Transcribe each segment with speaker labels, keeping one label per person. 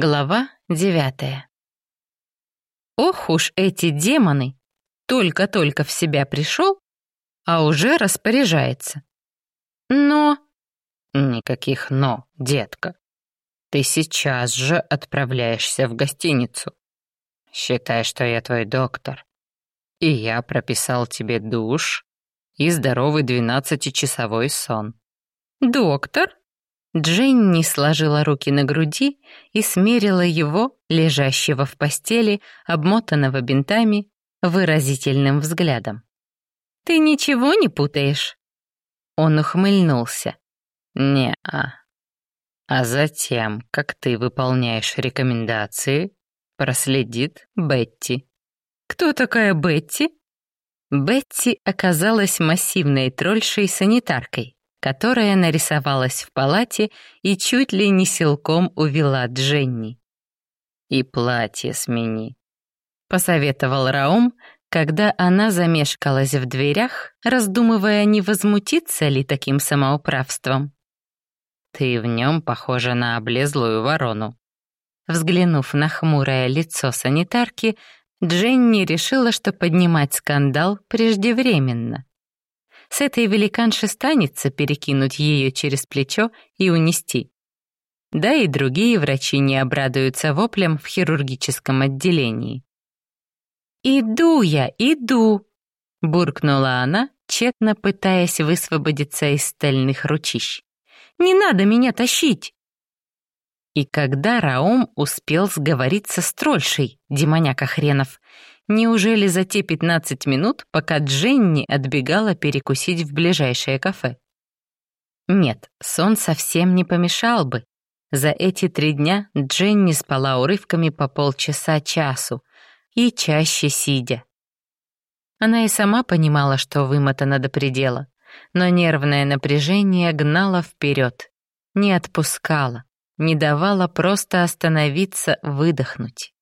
Speaker 1: Глава девятая. Ох уж эти демоны! Только-только в себя пришел, а уже распоряжается. Но...
Speaker 2: Никаких «но», детка. Ты сейчас же отправляешься в гостиницу. Считай, что я твой доктор. И я прописал тебе душ и здоровый двенадцатичасовой сон.
Speaker 1: Доктор? Дженни сложила руки на груди и смерила его, лежащего в постели, обмотанного бинтами, выразительным взглядом. «Ты ничего не путаешь?» Он ухмыльнулся.
Speaker 2: «Не-а. А затем, как ты выполняешь рекомендации, проследит Бетти».
Speaker 1: «Кто такая Бетти?» Бетти оказалась массивной тролльшей-санитаркой, которая нарисовалась в палате и чуть ли не силком увела Дженни.
Speaker 2: «И платье смени», —
Speaker 1: посоветовал Раум, когда она замешкалась в дверях, раздумывая, не возмутиться ли таким самоуправством.
Speaker 2: «Ты в нем похожа на облезлую ворону».
Speaker 1: Взглянув на хмурое лицо санитарки, Дженни решила, что поднимать скандал преждевременно. С этой великанши станется перекинуть ее через плечо и унести. Да и другие врачи не обрадуются воплям в хирургическом отделении. «Иду я, иду!» — буркнула она, тщетно пытаясь высвободиться из стальных ручищ. «Не надо меня тащить!» И когда Раум успел сговориться с трольшей, демоняка хренов, Неужели за те 15 минут, пока Дженни отбегала перекусить в ближайшее кафе? Нет, сон совсем не помешал бы. За эти три дня Дженни спала урывками по полчаса-часу и чаще сидя. Она и сама понимала, что вымотана до предела, но нервное напряжение гнало вперед, не отпускало, не давало просто остановиться, выдохнуть.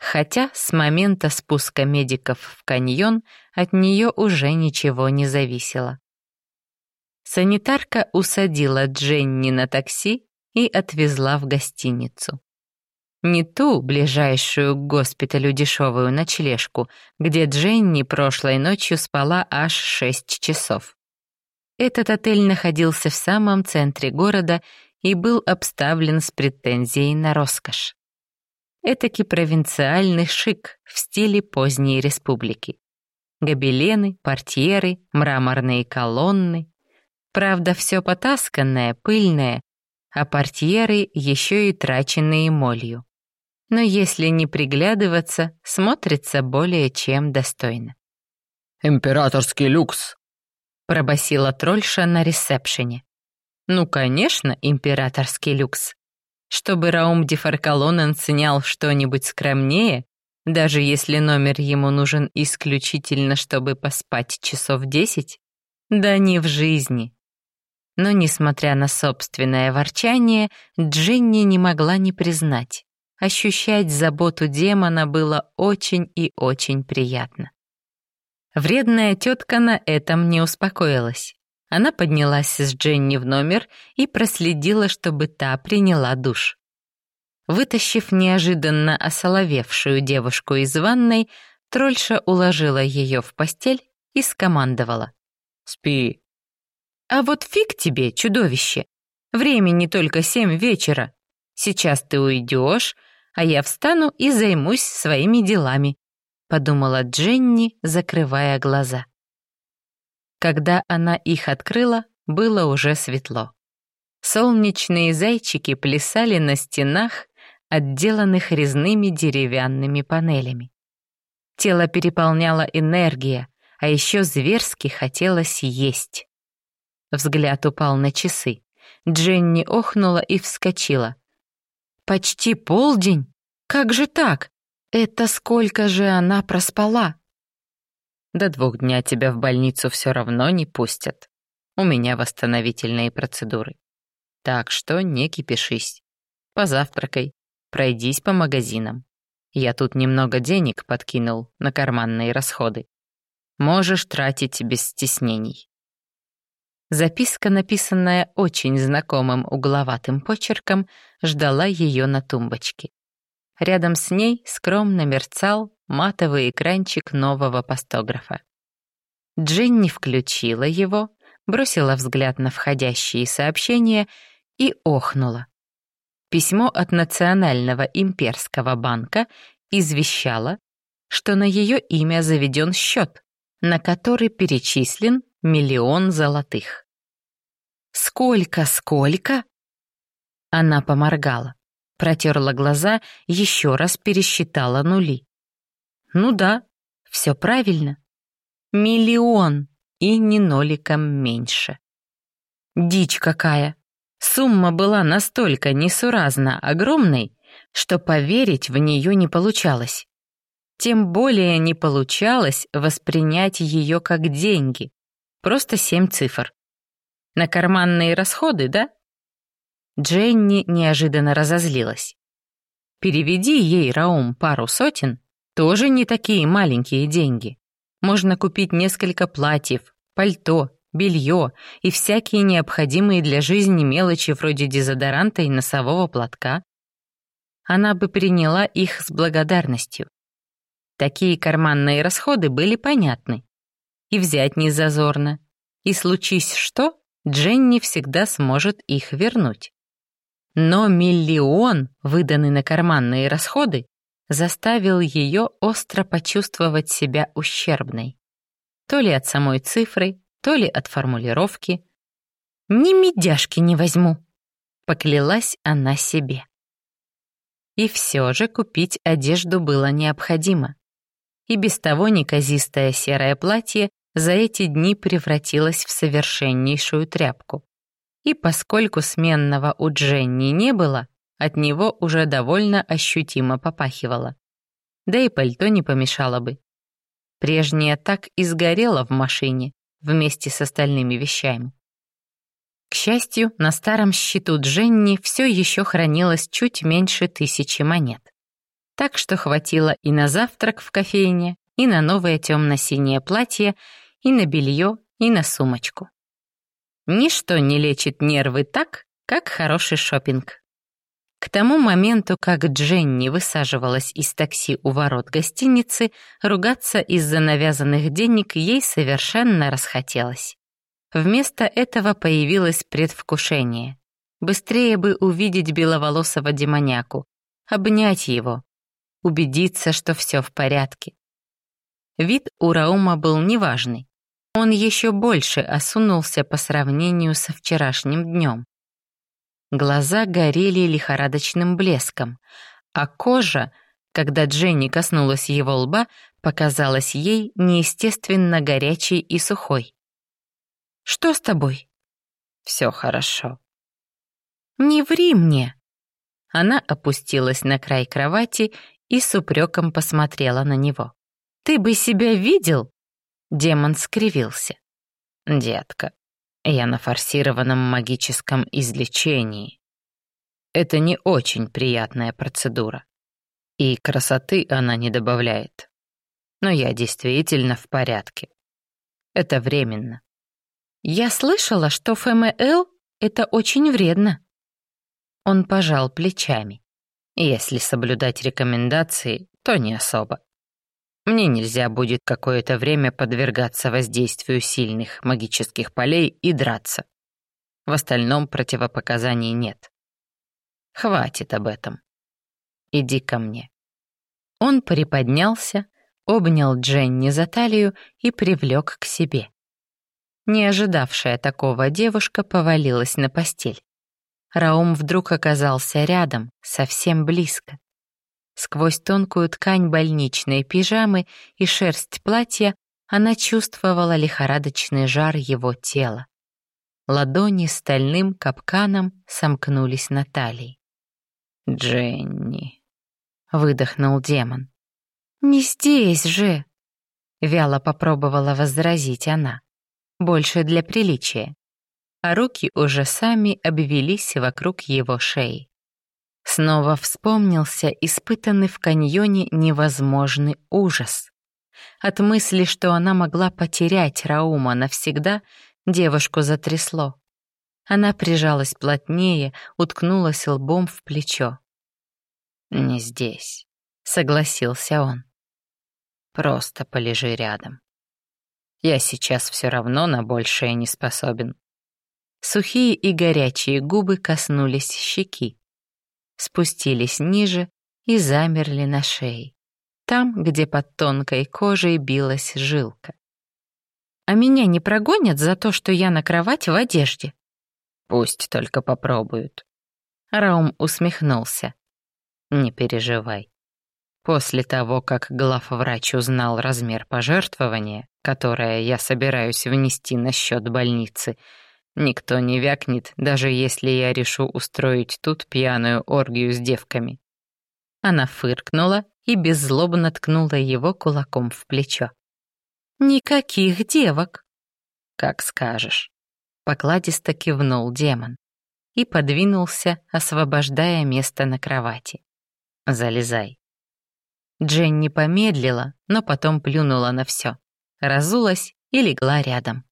Speaker 1: Хотя с момента спуска медиков в каньон от нее уже ничего не зависело. Санитарка усадила Дженни на такси и отвезла в гостиницу. Не ту ближайшую к госпиталю дешевую ночлежку, где Дженни прошлой ночью спала аж шесть часов. Этот отель находился в самом центре города и был обставлен с претензией на роскошь. Этакий провинциальный шик в стиле поздней республики. Гобелены, портьеры, мраморные колонны. Правда, все потасканное, пыльное, а портьеры еще и траченные молью. Но если не приглядываться, смотрится более чем достойно.
Speaker 2: «Императорский люкс!»
Speaker 1: — пробасила трольша на ресепшене. «Ну, конечно, императорский люкс чтобы Раум Дефаркалонен снял что-нибудь скромнее, даже если номер ему нужен исключительно, чтобы поспать часов десять? Да не в жизни. Но, несмотря на собственное ворчание, Джинни не могла не признать. Ощущать заботу демона было очень и очень приятно. Вредная тетка на этом не успокоилась. Она поднялась с Дженни в номер и проследила, чтобы та приняла душ. Вытащив неожиданно осоловевшую девушку из ванной, трольша уложила ее в постель и скомандовала.
Speaker 2: «Спи».
Speaker 1: «А вот фиг тебе, чудовище! Времени только семь вечера. Сейчас ты уйдешь, а я встану и займусь своими делами», подумала Дженни, закрывая глаза. Когда она их открыла, было уже светло. Солнечные зайчики плясали на стенах, отделанных резными деревянными панелями. Тело переполняла энергия, а еще зверски хотелось есть. Взгляд упал на часы. Дженни охнула и вскочила. «Почти полдень? Как же так? Это сколько же она проспала?»
Speaker 2: До двух дня тебя в больницу все равно не пустят. У меня восстановительные процедуры. Так что не кипишись. Позавтракай, пройдись по магазинам. Я тут немного денег подкинул на карманные расходы. Можешь тратить без стеснений.
Speaker 1: Записка, написанная очень знакомым угловатым почерком, ждала ее на тумбочке. Рядом с ней скромно мерцал матовый экранчик нового постографа. Дженни включила его, бросила взгляд на входящие сообщения и охнула. Письмо от Национального имперского банка извещало, что на ее имя заведен счет, на который перечислен миллион золотых. «Сколько, сколько?» Она поморгала, протерла глаза, еще раз пересчитала нули. «Ну да, все правильно. Миллион и ни ноликом меньше. Дичь какая! Сумма была настолько несуразно огромной, что поверить в нее не получалось. Тем более не получалось воспринять ее как деньги. Просто семь цифр. На карманные расходы, да? Дженни неожиданно разозлилась. Переведи ей, Раум, пару сотен, тоже не такие маленькие деньги. Можно купить несколько платьев, пальто, белье и всякие необходимые для жизни мелочи вроде дезодоранта и носового платка. Она бы приняла их с благодарностью. Такие карманные расходы были понятны. И взять не зазорно. И случись что, Дженни всегда сможет их вернуть. Но миллион, выданный на карманные расходы, заставил ее остро почувствовать себя ущербной. То ли от самой цифры, то ли от формулировки. «Ни медяшки не возьму», — поклялась она себе. И все же купить одежду было необходимо и без того неказистое серое платье за эти дни превратилось в совершеннейшую тряпку. И поскольку сменного у Дженни не было, от него уже довольно ощутимо попахивало. Да и пальто не помешало бы. Прежнее так и сгорело в машине вместе с остальными вещами. К счастью, на старом счету Дженни все еще хранилось чуть меньше тысячи монет так что хватило и на завтрак в кофейне, и на новое темно-синее платье, и на белье, и на сумочку. Ничто не лечит нервы так, как хороший шопинг. К тому моменту, как Дженни высаживалась из такси у ворот гостиницы, ругаться из-за навязанных денег ей совершенно расхотелось. Вместо этого появилось предвкушение. Быстрее бы увидеть беловолосого демоняку, обнять его, убедиться, что все в порядке. Вид у Раума был неважный. Он еще больше осунулся по сравнению со вчерашним днем. Глаза горели лихорадочным блеском, а кожа, когда Дженни коснулась его лба, показалась ей неестественно горячей и сухой. «Что с тобой?» «Все хорошо». «Не ври мне!» Она опустилась на край кровати и с упреком посмотрела на него. «Ты бы себя видел?» Демон скривился. «Детка, я на форсированном магическом излечении. Это не очень приятная процедура. И красоты она не добавляет. Но я действительно в порядке. Это временно. Я слышала, что ФМЛ — это очень вредно. Он пожал плечами. Если соблюдать рекомендации, то не особо. Мне нельзя будет какое-то время подвергаться воздействию сильных магических полей и драться. В остальном противопоказаний нет. Хватит об этом. Иди ко мне. Он приподнялся, обнял Дженни за талию и привлек к себе. Не ожидавшая такого девушка повалилась на постель. Раум вдруг оказался рядом, совсем близко. Сквозь тонкую ткань больничной пижамы и шерсть платья она чувствовала лихорадочный жар его тела. Ладони стальным капканом сомкнулись на талии. «Дженни», — выдохнул демон. «Не здесь же!» — вяло попробовала возразить она. Больше для приличия а руки уже сами обвелись вокруг его шеи. Снова вспомнился испытанный в каньоне невозможный ужас. От мысли, что она могла потерять Раума навсегда, Девушку затрясло. Она прижалась плотнее, уткнулась лбом в плечо.
Speaker 2: «Не здесь», — согласился он. «Просто полежи рядом. Я сейчас все равно на большее не способен».
Speaker 1: Сухие и горячие губы коснулись щеки, спустились ниже и замерли на шее, там, где под тонкой кожей билась жилка. «А меня не прогонят за то, что я на кровать в одежде?»
Speaker 2: «Пусть только попробуют».
Speaker 1: Раум усмехнулся.
Speaker 2: Не переживай. После того, как главврач узнал размер пожертвования, которое я собираюсь внести на счет больницы, никто не вякнет, даже если я решу устроить тут пьяную оргию с девками.
Speaker 1: Она фыркнула и беззлобно ткнула его кулаком в плечо. «Никаких девок!»
Speaker 2: «Как скажешь», —
Speaker 1: покладисто кивнул демон и подвинулся, освобождая место на кровати.
Speaker 2: Залезай».
Speaker 1: Дженни помедлила, но потом плюнула на все, разулась и легла рядом.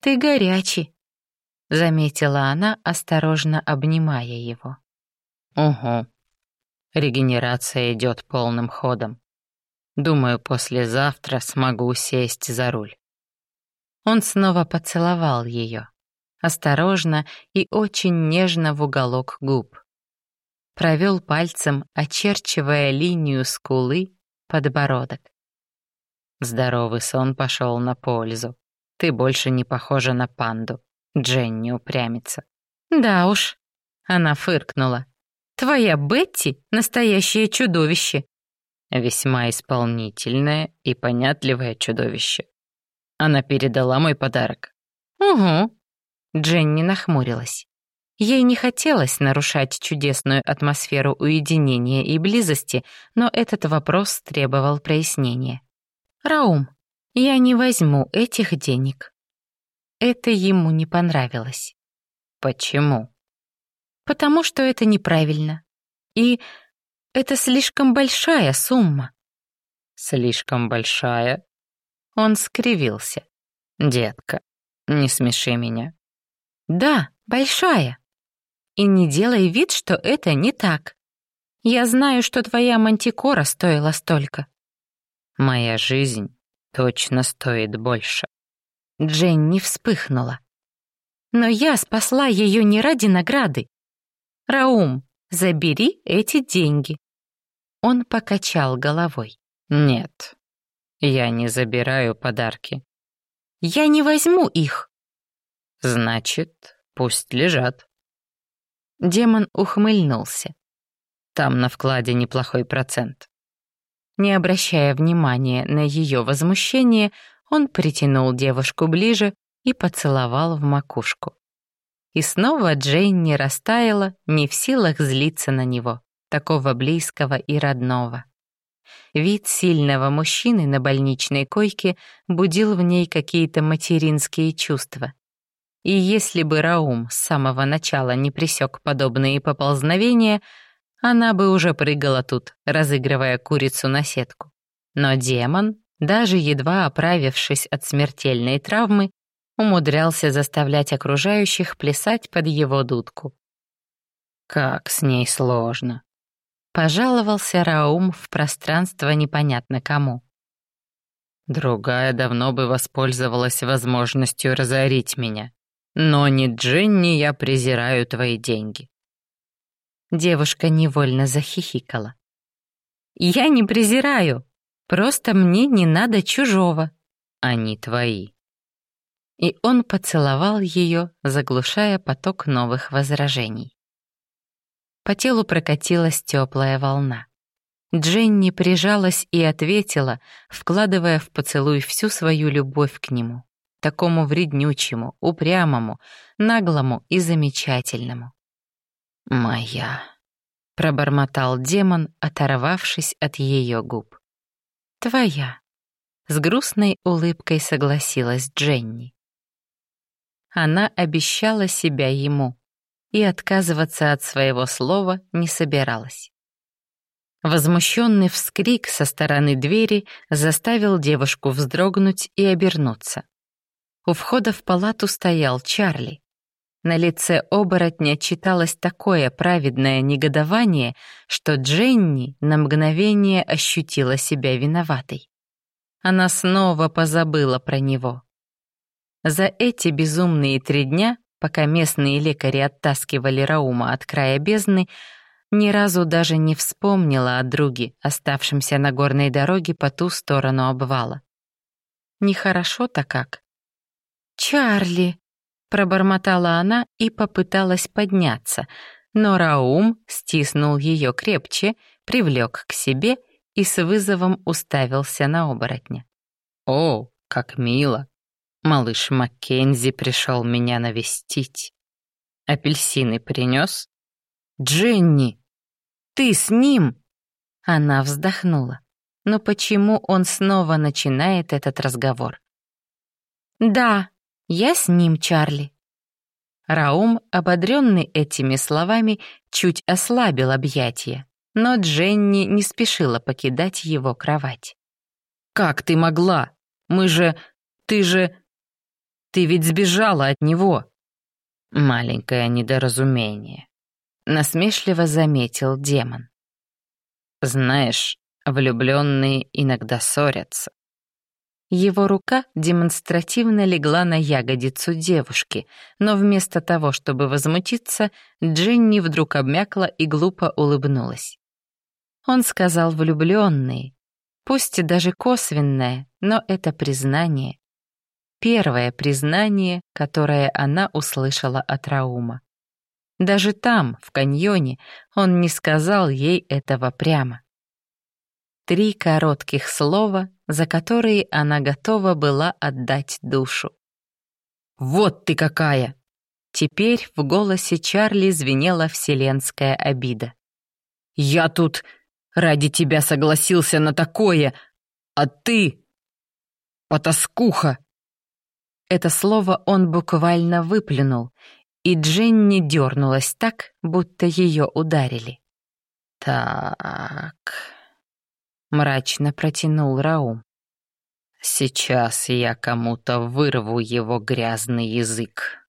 Speaker 1: «Ты горячий», — заметила она, осторожно обнимая его.
Speaker 2: «Угу. Регенерация идет полным ходом. Думаю, послезавтра смогу сесть за руль».
Speaker 1: Он снова поцеловал ее, осторожно и очень нежно в уголок губ провел пальцем, очерчивая линию скулы, подбородок.
Speaker 2: Здоровый сон пошел на пользу. Ты больше не похожа на панду. Дженни упрямится.
Speaker 1: Да уж, она фыркнула. Твоя Бетти — настоящее чудовище.
Speaker 2: Весьма исполнительное и понятливое чудовище. Она передала мой подарок.
Speaker 1: Угу. Дженни нахмурилась. Ей не хотелось нарушать чудесную атмосферу уединения и близости, но этот вопрос требовал прояснения. «Раум, я не возьму этих денег». Это ему не понравилось.
Speaker 2: «Почему?»
Speaker 1: «Потому что это неправильно. И это слишком большая сумма».
Speaker 2: «Слишком большая?»
Speaker 1: Он скривился.
Speaker 2: «Детка, не смеши меня».
Speaker 1: «Да, большая. И не делай вид, что это не так. Я знаю, что твоя мантикора стоила столько.
Speaker 2: Моя жизнь точно стоит больше.
Speaker 1: Дженни вспыхнула. Но я спасла ее не ради награды. Раум, забери эти деньги. Он покачал головой.
Speaker 2: Нет, я не забираю подарки.
Speaker 1: Я не возьму их.
Speaker 2: Значит, пусть лежат.
Speaker 1: Демон ухмыльнулся.
Speaker 2: Там на вкладе неплохой процент.
Speaker 1: Не обращая внимания на ее возмущение, он притянул девушку ближе и поцеловал в макушку. И снова Джейн не растаяла, не в силах злиться на него, такого близкого и родного. Вид сильного мужчины на больничной койке будил в ней какие-то материнские чувства. И если бы Раум с самого начала не пресек подобные поползновения, она бы уже прыгала тут, разыгрывая курицу на сетку. Но демон, даже едва оправившись от смертельной травмы, умудрялся заставлять окружающих плясать под его дудку.
Speaker 2: «Как с ней сложно!»
Speaker 1: — пожаловался Раум в пространство непонятно кому.
Speaker 2: «Другая давно бы воспользовалась возможностью разорить меня. Но не Дженни, я презираю твои деньги.
Speaker 1: Девушка невольно захихикала. Я не презираю, просто мне не надо чужого.
Speaker 2: Они твои.
Speaker 1: И он поцеловал ее, заглушая поток новых возражений. По телу прокатилась теплая волна. Дженни прижалась и ответила, вкладывая в поцелуй всю свою любовь к нему такому вреднючему, упрямому, наглому и замечательному.
Speaker 2: «Моя», —
Speaker 1: пробормотал демон, оторвавшись от ее губ. «Твоя», — с грустной улыбкой согласилась Дженни. Она обещала себя ему и отказываться от своего слова не собиралась. Возмущенный вскрик со стороны двери заставил девушку вздрогнуть и обернуться. У входа в палату стоял Чарли. На лице оборотня читалось такое праведное негодование, что Дженни на мгновение ощутила себя виноватой. Она снова позабыла про него. За эти безумные три дня, пока местные лекари оттаскивали Раума от края бездны, ни разу даже не вспомнила о друге, оставшемся на горной дороге по ту сторону обвала. Нехорошо-то как. «Чарли!» — пробормотала она и попыталась подняться, но Раум стиснул ее крепче, привлек к себе и с вызовом уставился на оборотня.
Speaker 2: «О, как мило! Малыш Маккензи пришел меня навестить. Апельсины принес?»
Speaker 1: «Дженни! Ты с ним?» Она вздохнула. Но почему он снова начинает этот разговор? «Да, я с ним, Чарли». Раум, ободренный этими словами, чуть ослабил объятия, но Дженни не спешила покидать его кровать.
Speaker 2: «Как ты могла? Мы же... Ты же... Ты ведь сбежала от него!» «Маленькое недоразумение», — насмешливо заметил демон. «Знаешь, влюбленные иногда ссорятся.
Speaker 1: Его рука демонстративно легла на ягодицу девушки, но вместо того, чтобы возмутиться, Дженни вдруг обмякла и глупо улыбнулась. Он сказал влюбленные, пусть и даже косвенное, но это признание. Первое признание, которое она услышала от Раума. Даже там, в каньоне, он не сказал ей этого прямо. Три коротких слова, за которые она готова была отдать душу.
Speaker 2: «Вот ты какая!»
Speaker 1: Теперь в голосе Чарли звенела вселенская обида.
Speaker 2: «Я тут ради тебя согласился на такое, а ты... потаскуха!»
Speaker 1: Это слово он буквально выплюнул, и Дженни дернулась так, будто ее ударили.
Speaker 2: «Так...» — мрачно протянул Раум. «Сейчас я кому-то вырву его грязный язык».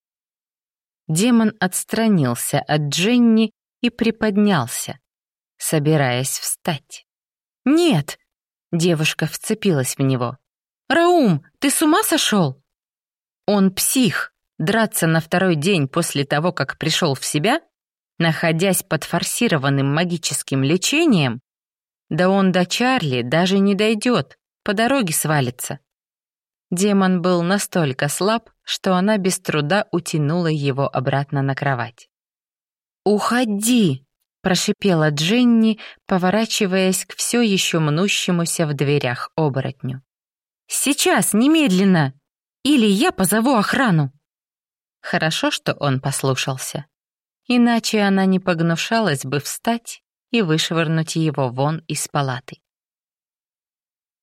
Speaker 1: Демон отстранился от Дженни и приподнялся, собираясь встать. «Нет!» — девушка вцепилась в него. «Раум, ты с ума сошел?» «Он псих. Драться на второй день после того, как пришел в себя, находясь под форсированным магическим лечением, да он до Чарли даже не дойдет, по дороге свалится. Демон был настолько слаб, что она без труда утянула его обратно на кровать. «Уходи!» — прошипела Дженни, поворачиваясь к все еще мнущемуся в дверях оборотню. «Сейчас, немедленно! Или я позову охрану!» Хорошо, что он послушался. Иначе она не погнушалась бы встать и вышвырнуть его вон из палаты.